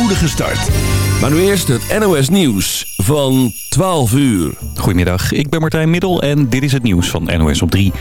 spoedige start. Maar nu eerst het NOS Nieuws van 12 uur. Goedemiddag, ik ben Martijn Middel en dit is het nieuws van NOS op 3.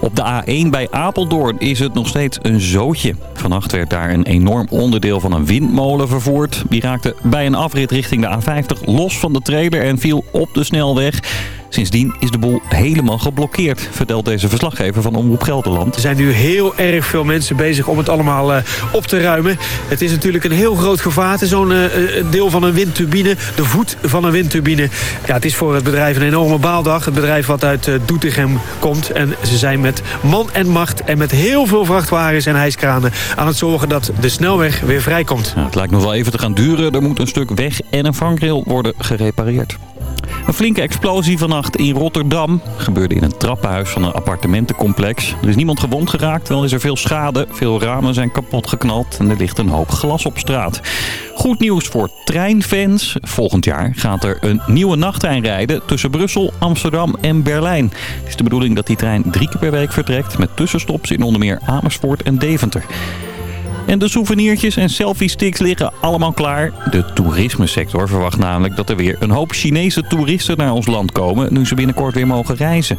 Op de A1 bij Apeldoorn is het nog steeds een zootje. Vannacht werd daar een enorm onderdeel van een windmolen vervoerd. Die raakte bij een afrit richting de A50 los van de trailer en viel op de snelweg. Sindsdien is de boel helemaal geblokkeerd, vertelt deze verslaggever van Omroep Gelderland. Er zijn nu heel erg veel mensen bezig om het allemaal uh, op te ruimen. Het is natuurlijk een heel groot gevaarte, zo'n uh, deel van een windturbine, de voet van een windturbine. Ja, het is voor het bedrijf een enorme baaldag. Het bedrijf wat uit uh, Doetinchem komt en ze zijn met man en macht en met heel veel vrachtwagens en hijskranen aan het zorgen dat de snelweg weer vrijkomt. Het lijkt nog wel even te gaan duren. Er moet een stuk weg en een vangrail worden gerepareerd. Een flinke explosie vannacht in Rotterdam. Gebeurde in een trappenhuis van een appartementencomplex. Er is niemand gewond geraakt, wel is er veel schade. Veel ramen zijn kapot geknald en er ligt een hoop glas op straat. Goed nieuws voor treinfans. Volgend jaar gaat er een nieuwe nachttrein rijden tussen Brussel, Amsterdam en Berlijn. Het is de bedoeling dat die trein drie keer per week vertrekt met tussenstops in onder meer Amersfoort en Deventer. En de souvenirtjes en selfie-sticks liggen allemaal klaar. De toerismesector verwacht namelijk dat er weer een hoop Chinese toeristen naar ons land komen... nu ze binnenkort weer mogen reizen.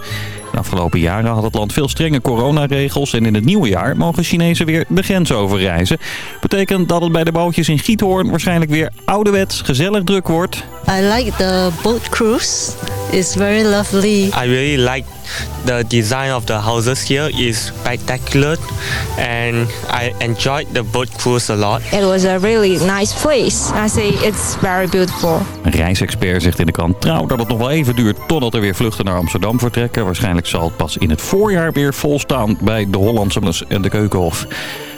De afgelopen jaren had het land veel strenge coronaregels... en in het nieuwe jaar mogen Chinezen weer de grens overreizen. Betekent dat het bij de bootjes in Giethoorn waarschijnlijk weer ouderwets gezellig druk wordt. I like the boat cruise. It's very lovely. I really like the design of the houses here is spectacular and I enjoyed the boat cruise a lot. It was a really nice place. I say it's very beautiful. Een reisexpert zegt in de krant trouw dat het nog wel even duurt totdat er weer vluchten naar Amsterdam vertrekken. Waarschijnlijk zal het pas in het voorjaar weer volstaan bij de Hollandse en de Keukenhof.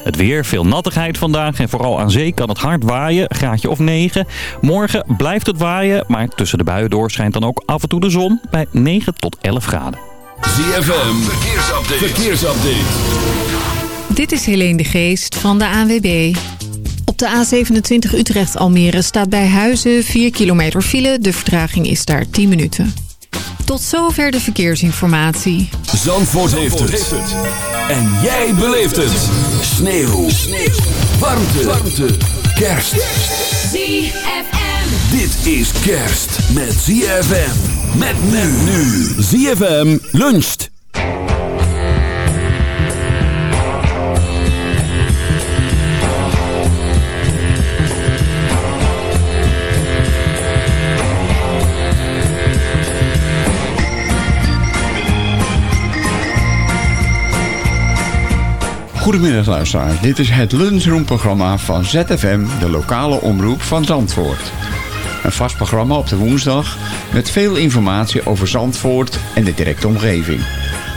Het weer, veel nattigheid vandaag en vooral aan zee kan het hard waaien, graadje of 9. Morgen blijft het waaien, maar tussen de buien door schijnt dan ook af en toe de zon bij 9 tot 11 graden. ZFM, verkeersupdate. verkeersupdate. Dit is Helene de Geest van de ANWB. Op de A27 Utrecht-Almere staat bij Huizen 4 kilometer file. De vertraging is daar 10 minuten. Tot zover de verkeersinformatie. Zandvoort, heeft, het. En jij beleeft het. Sneeuw. Sneeuw. Warmte. Warmte. Kerst. ZFM. Dit is kerst met ZFM. Met men nu. ZFM luncht. Goedemiddag luisteraars, dit is het lunchroomprogramma van ZFM, de lokale omroep van Zandvoort. Een vast programma op de woensdag met veel informatie over Zandvoort en de directe omgeving.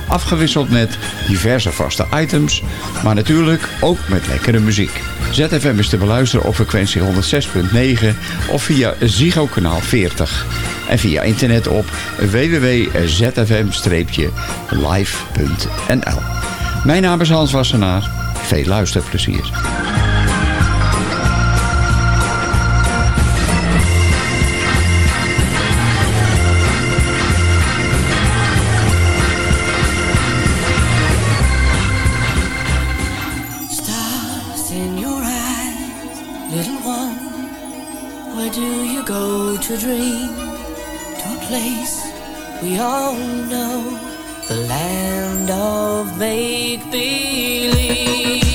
Afgewisseld met diverse vaste items, maar natuurlijk ook met lekkere muziek. ZFM is te beluisteren op frequentie 106.9 of via Ziggo kanaal 40. En via internet op www.zfm-live.nl Mijn naam is Hans Wassenaar. Veel luisterplezier. Where do you go to dream? To a place we all know, the land of make believe.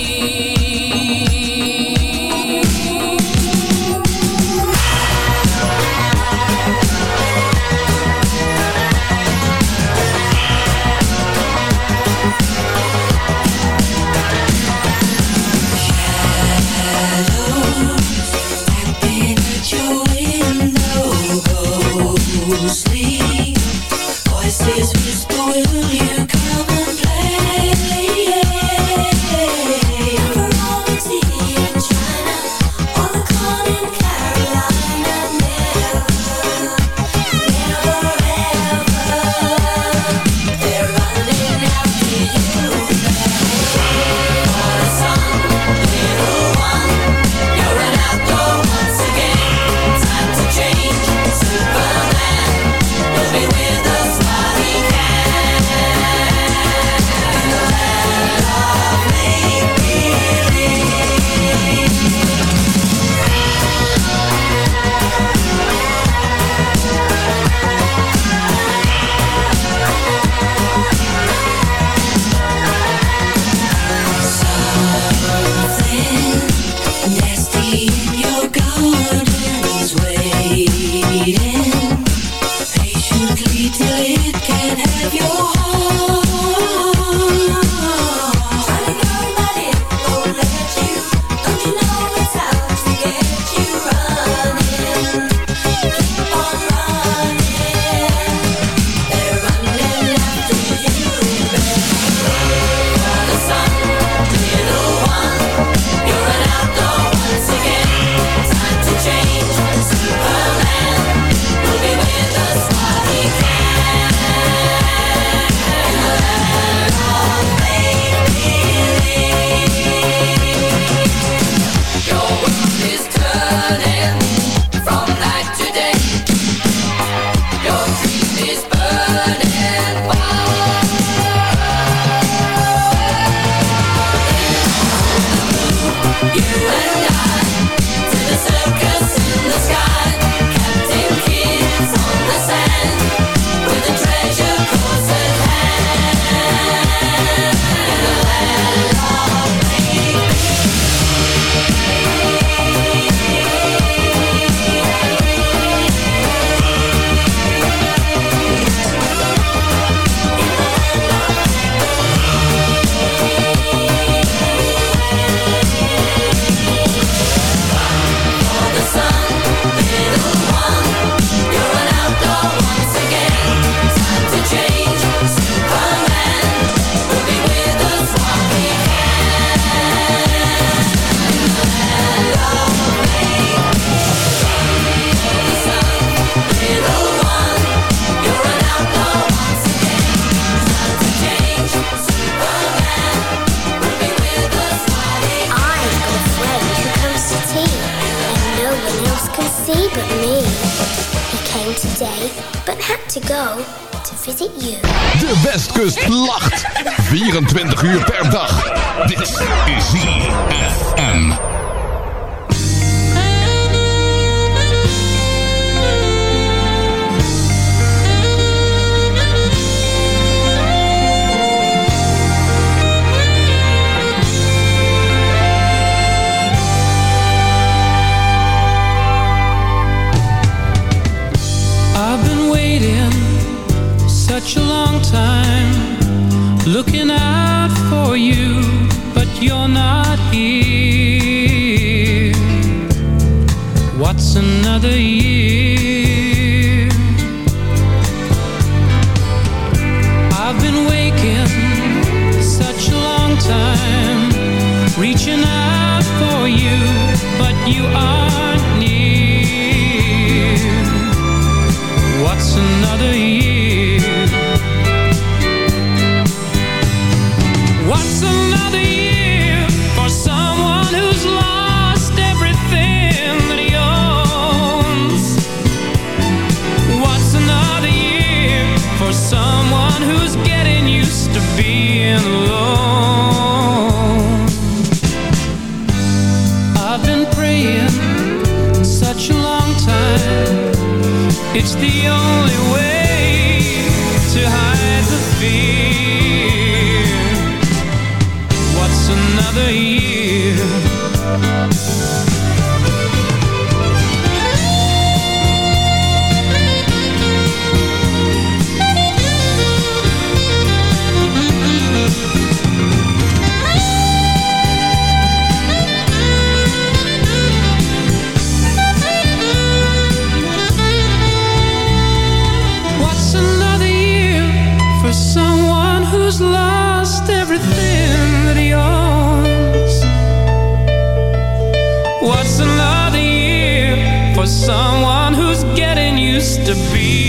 someone who's getting used to be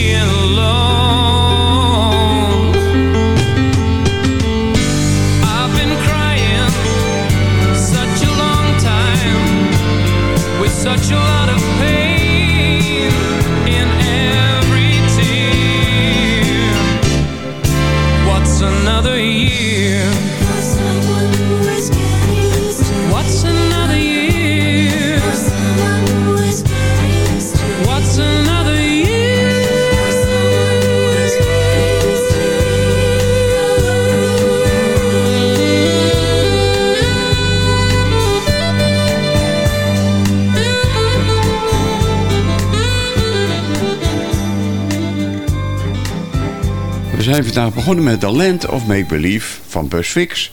vandaag begonnen met The Land of Make Believe van Busfix.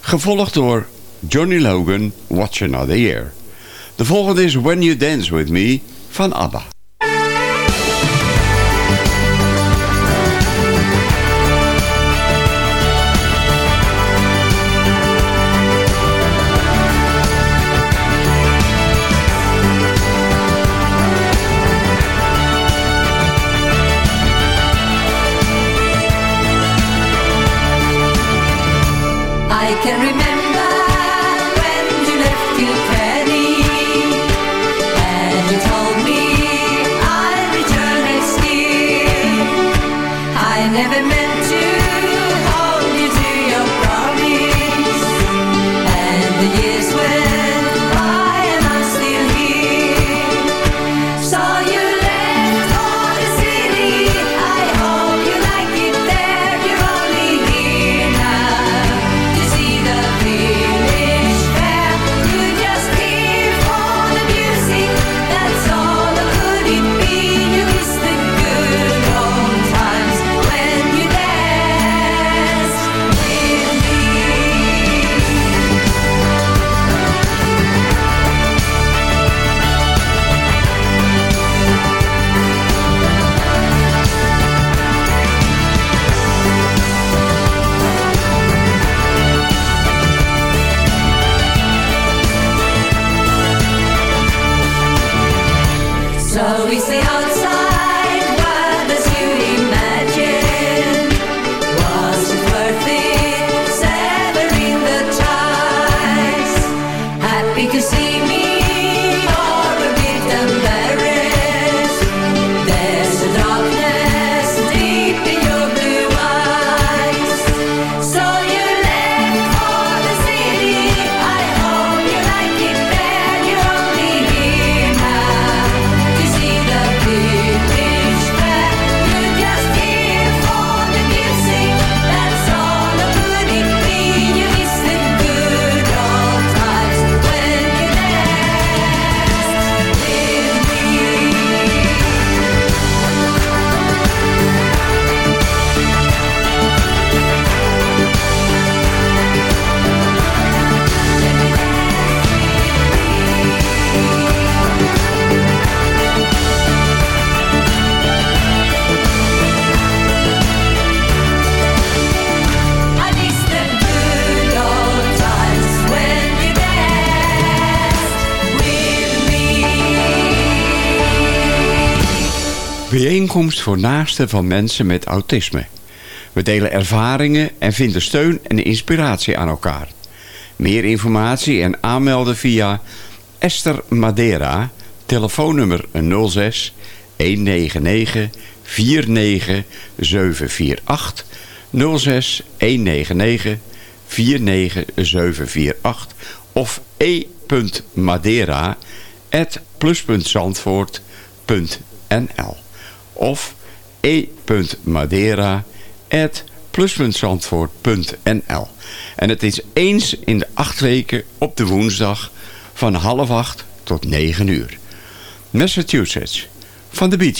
Gevolgd door Johnny Logan, Watch Another Year. De volgende is When You Dance With Me van ABBA. Bijeenkomst voor naasten van mensen met autisme. We delen ervaringen en vinden steun en inspiratie aan elkaar. Meer informatie en aanmelden via Esther Madeira, telefoonnummer 06 199 49 748 06 199 49748 of e.madera plus.zandvoort.nl of e.madera.plus.zandvoort.nl En het is eens in de acht weken op de woensdag van half acht tot negen uur. Massachusetts, van de Bee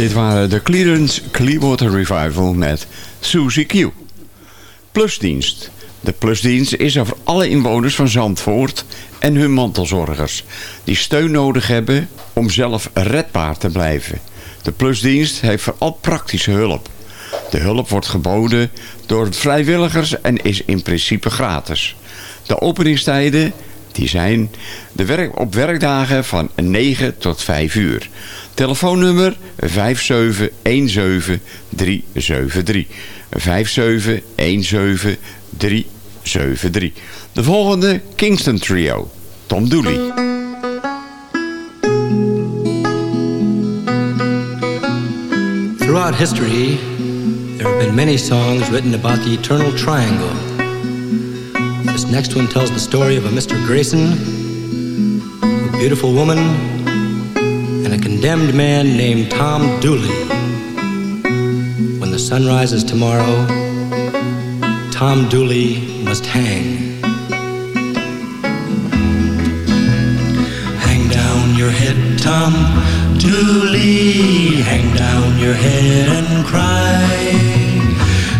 Dit waren de Clearance Clearwater Revival met Susie Q. Plusdienst. De plusdienst is er voor alle inwoners van Zandvoort en hun mantelzorgers... die steun nodig hebben om zelf redbaar te blijven. De plusdienst heeft vooral praktische hulp. De hulp wordt geboden door vrijwilligers en is in principe gratis. De openingstijden die zijn de werk, op werkdagen van 9 tot 5 uur. Telefoonnummer 5717373. 5717373. De volgende Kingston Trio. Tom Dooley. Throughout history, there have been many songs written about the eternal triangle. This next one tells the story of a Mr. Grayson, a beautiful woman, and a condemned man named Tom Dooley. When the sun rises tomorrow, Tom Dooley must hang. Hang down your head, Tom Dooley. Hang down your head and cry.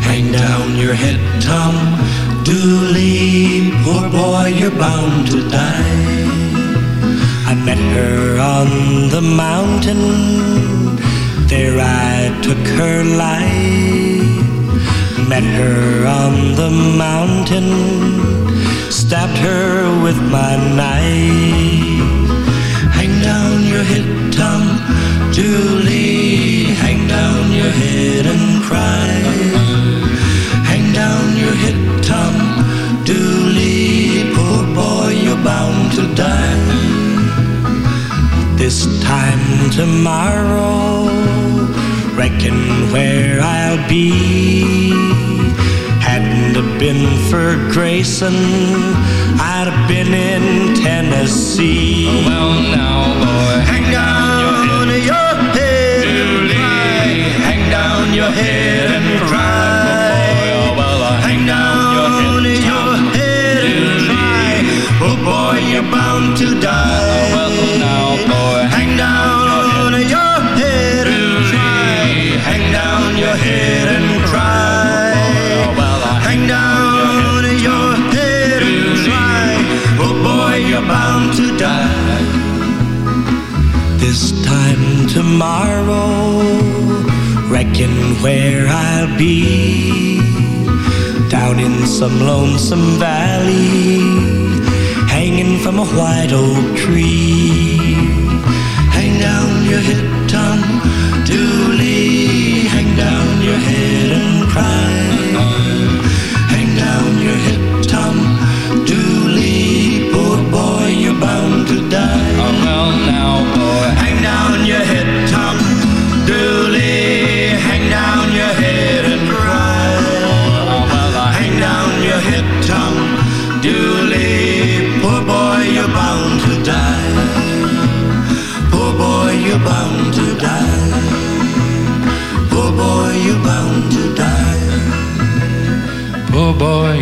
Hang down your head, Tom Dooley. Poor boy, you're bound to die. Met her on the mountain. There I took her life. Met her on the mountain. Stabbed her with my knife. Hang down your head, Tom Dooley. Hang down your head and cry. Hang down your head, Tom Dooley. Poor boy, you're bound to die. This time tomorrow, reckon where I'll be. Hadn't it been for Grayson, I'd have been in Tennessee. Oh, well, now, boy, hang down your head, and cry. Hang down your head and cry. Oh, hang down your head and cry. Oh boy, you're bound to die. Oh, well, now, boy, hang down your head and cry. Hang down your head and cry. Hang down your head and cry. Oh boy, you're bound to die. This time tomorrow, reckon where I'll be. Down in some lonesome valley, hanging from a white oak tree. Your head, Tom Dooley. Hang down your head and cry. Hang down your head, Tom Dooley. Poor boy, you're bound to die. Oh, well, now, boy. Hang down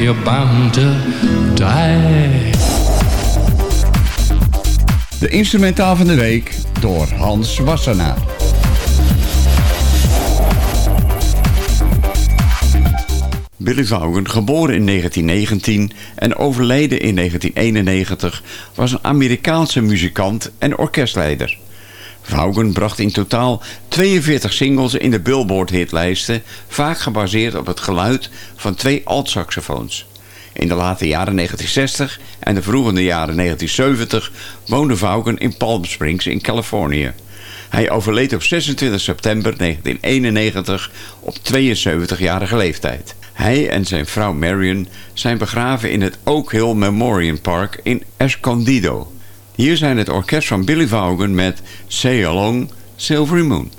you're bound to die. De instrumentaal van de week door Hans Wassenaar. Billy Vaughan, geboren in 1919 en overleden in 1991, was een Amerikaanse muzikant en orkestleider. Vaughan bracht in totaal 42 singles in de Billboard-hitlijsten, vaak gebaseerd op het geluid van twee altsaxofoons. In de late jaren 1960 en de vroege jaren 1970 woonde Vaughan in Palm Springs in Californië. Hij overleed op 26 september 1991 op 72-jarige leeftijd. Hij en zijn vrouw Marion zijn begraven in het Oak Hill Memorial Park in Escondido. Hier zijn het orkest van Billy Vaughan met Say Along, Silvery Moon.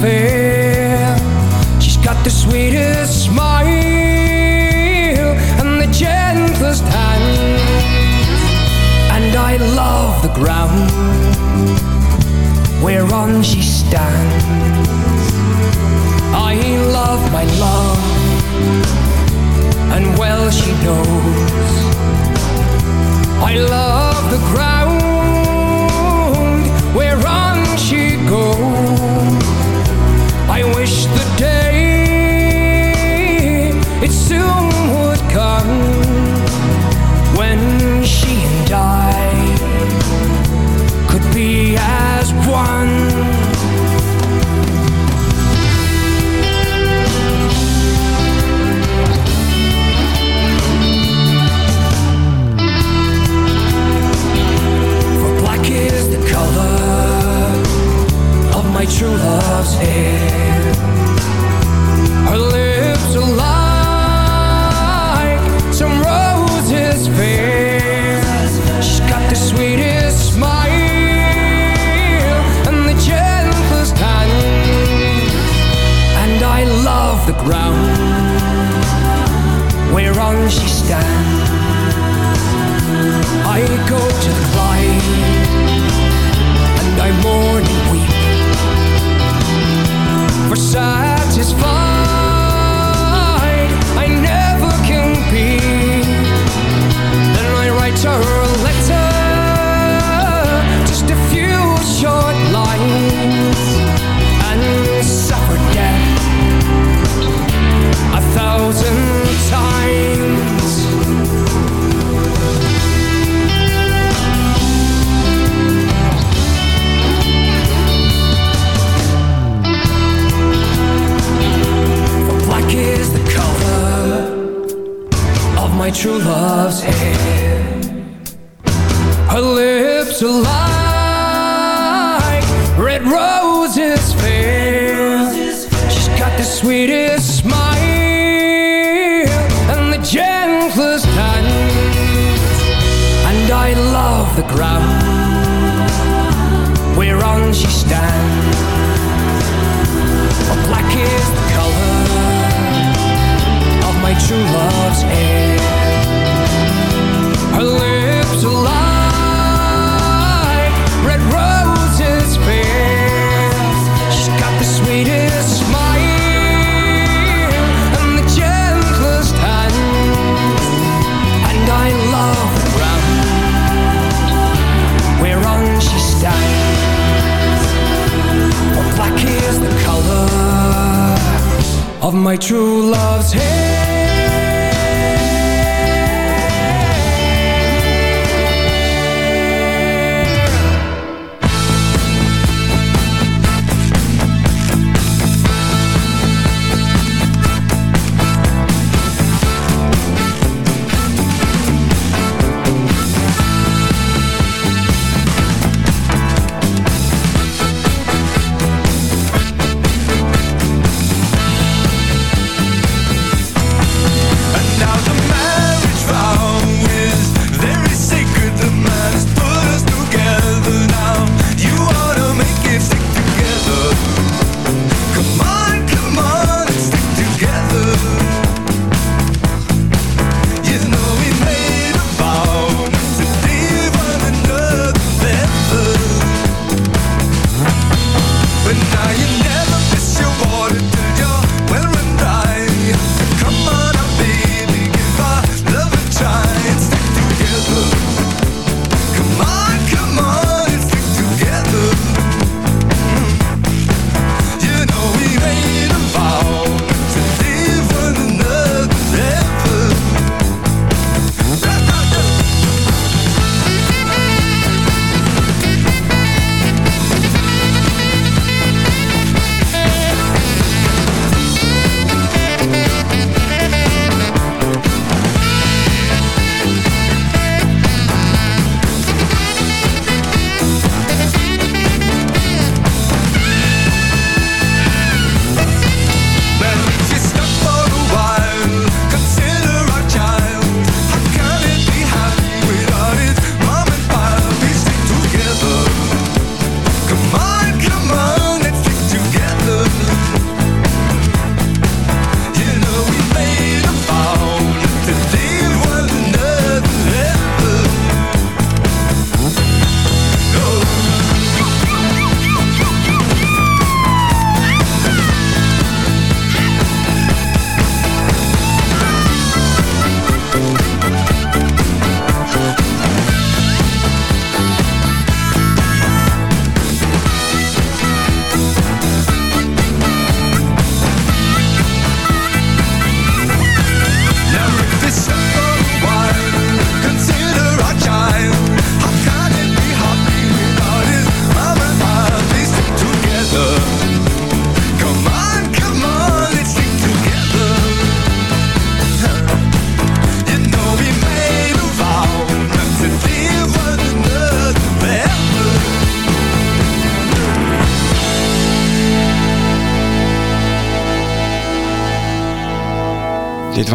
Fair. She's got the sweetest smile and the gentlest hand. And I love the ground whereon she stands. I love my love, and well she knows. I love the ground wish the day it soon would come when she and I could be as one. For black is the color of my true love's hair. Whereon she stands. I go to the Clyde and I mourn and weep for satisfied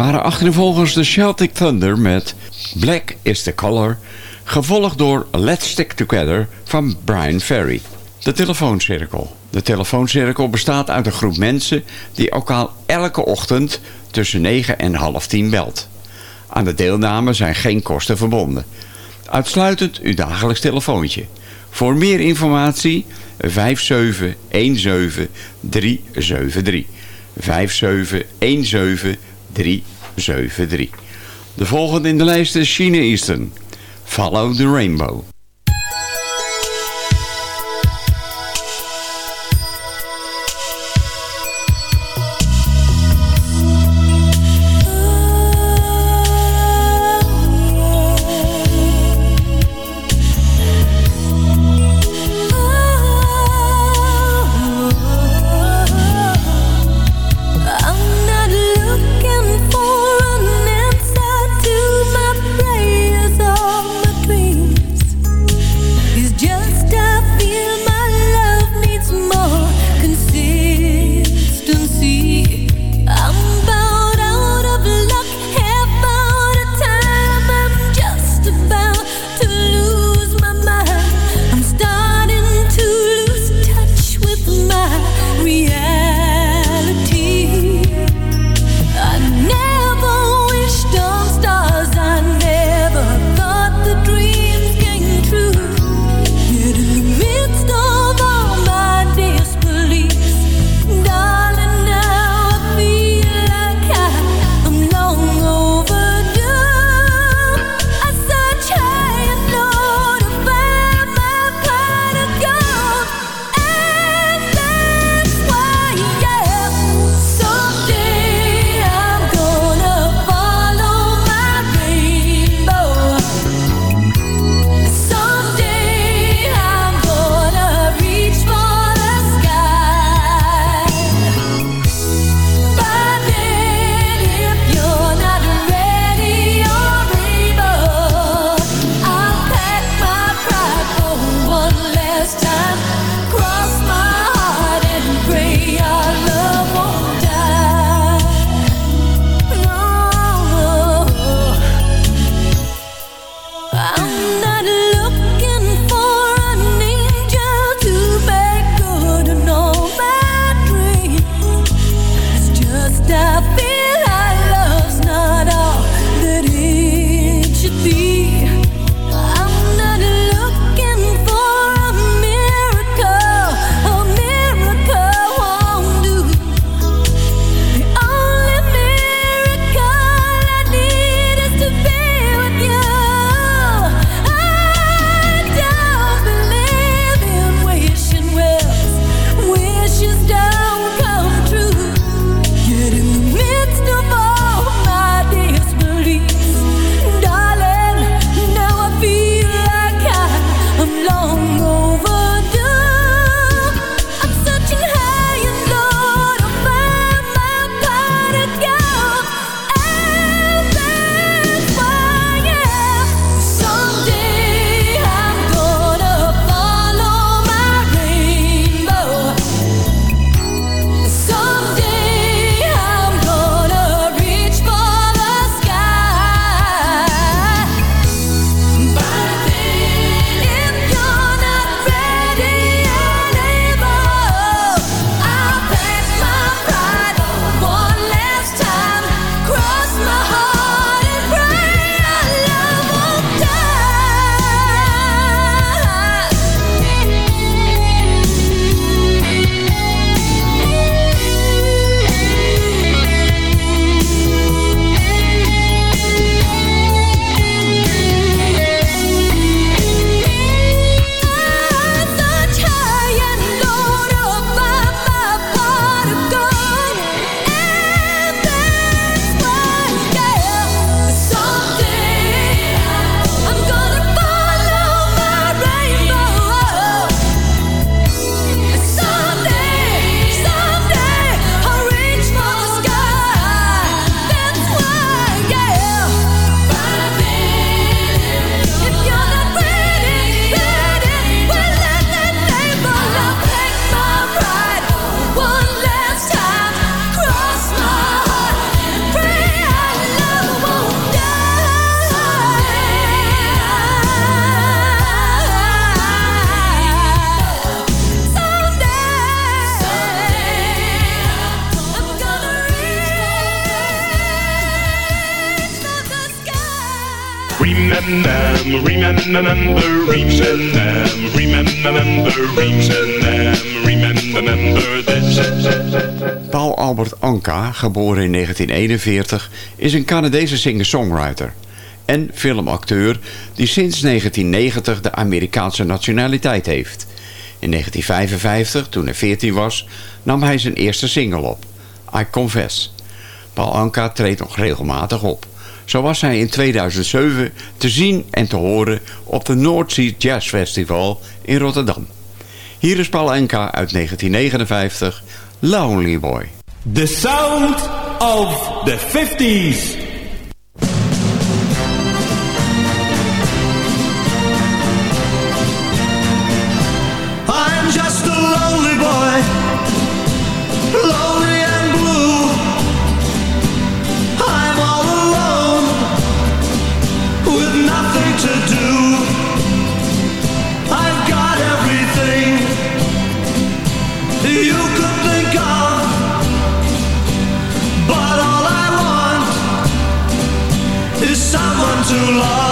waren achtereenvolgens de Celtic Thunder met Black is the Color, gevolgd door Let's Stick Together van Brian Ferry. De telefooncirkel. De telefooncirkel bestaat uit een groep mensen die elkaar elke ochtend tussen 9 en half 10 belt. Aan de deelname zijn geen kosten verbonden. Uitsluitend uw dagelijks telefoontje. Voor meer informatie 5717373. 5717373. De volgende in de lijst is China Eastern. Follow the Rainbow. Paul Albert Anka, geboren in 1941, is een Canadese singer-songwriter en filmacteur die sinds 1990 de Amerikaanse nationaliteit heeft. In 1955, toen hij 14 was, nam hij zijn eerste single op, I Confess. Paul Anka treedt nog regelmatig op. Zo was hij in 2007 te zien en te horen op de North Jazz Festival in Rotterdam. Hier is Paul Enka uit 1959, Lonely Boy. The sound of the 50s. love.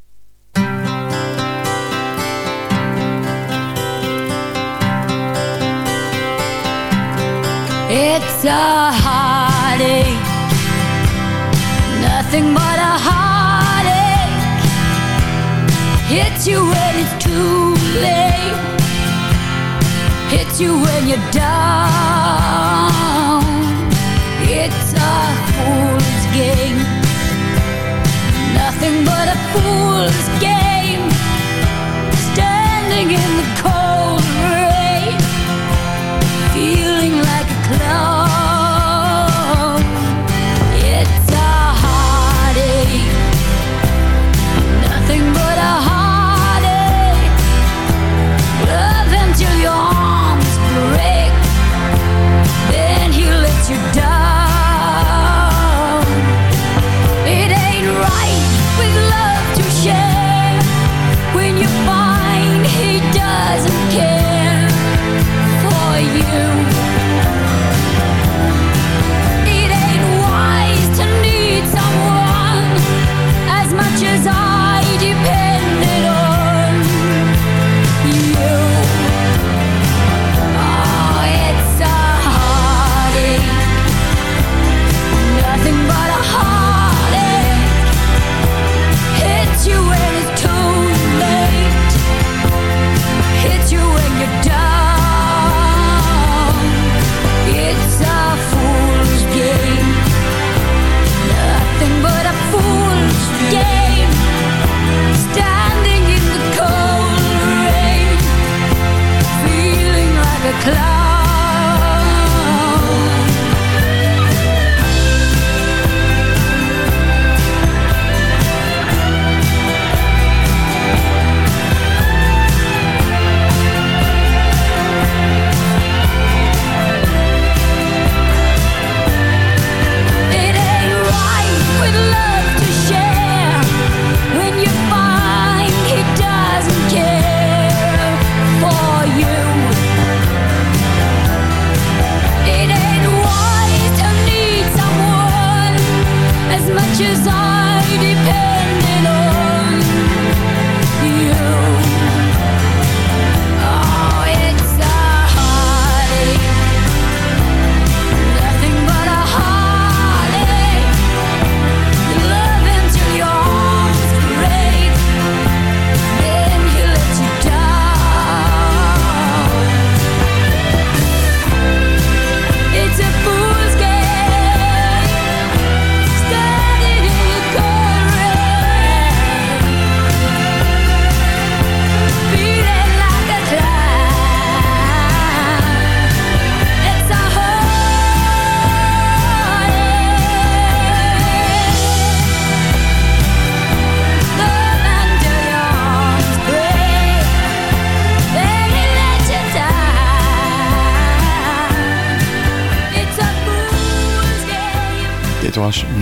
wishes I depend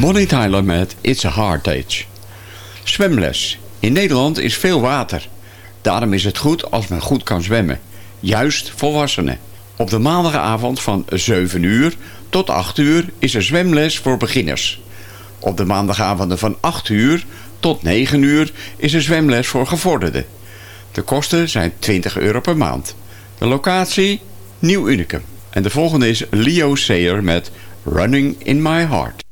Molly Tyler met It's a Heartache. Zwemles. In Nederland is veel water. Daarom is het goed als men goed kan zwemmen. Juist volwassenen. Op de maandagavond van 7 uur tot 8 uur is er zwemles voor beginners. Op de maandagavonden van 8 uur tot 9 uur is er zwemles voor gevorderden. De kosten zijn 20 euro per maand. De locatie Nieuw Unicum. En de volgende is Leo Sayer met Running in My Heart.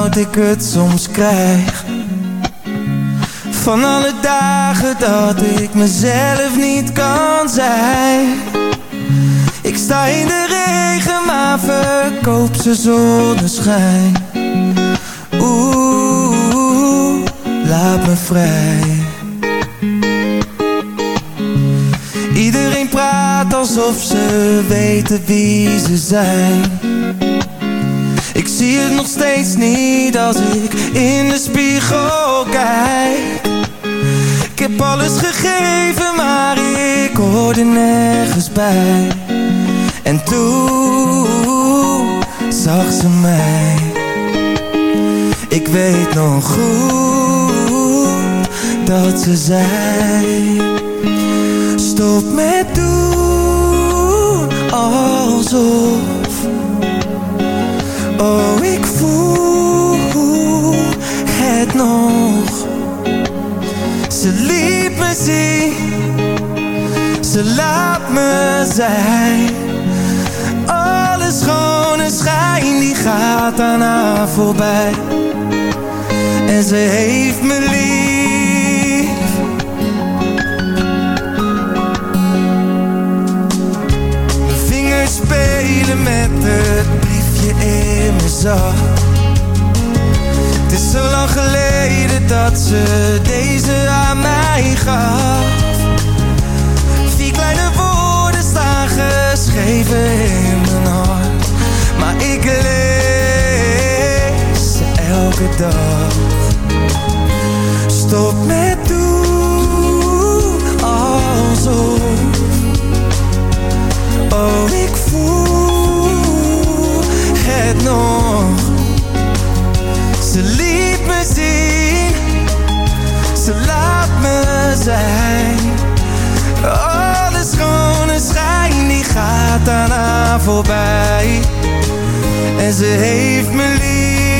Benauwd ik het soms krijg Van alle dagen dat ik mezelf niet kan zijn Ik sta in de regen maar verkoop ze zonneschijn Oeh, laat me vrij. Iedereen praat alsof ze weten wie ze zijn. Zie het nog steeds niet als ik in de spiegel kijk. Ik heb alles gegeven, maar ik hoorde nergens bij. En toen zag ze mij. Ik weet nog goed dat ze zei Stop met doen laat me zijn Alle schone schijn die gaat aan haar voorbij en ze heeft me lief. Mijn vingers spelen met het briefje in mijn zak. Het is zo lang geleden dat ze deze aan mij gaf. Geschreven in mijn hart, maar ik lees elke dag. Stop met doen alsof. Oh, ik voel het nog. Ze liet me zien. Ze laat me zijn gaat voorbij. En ze heeft me lief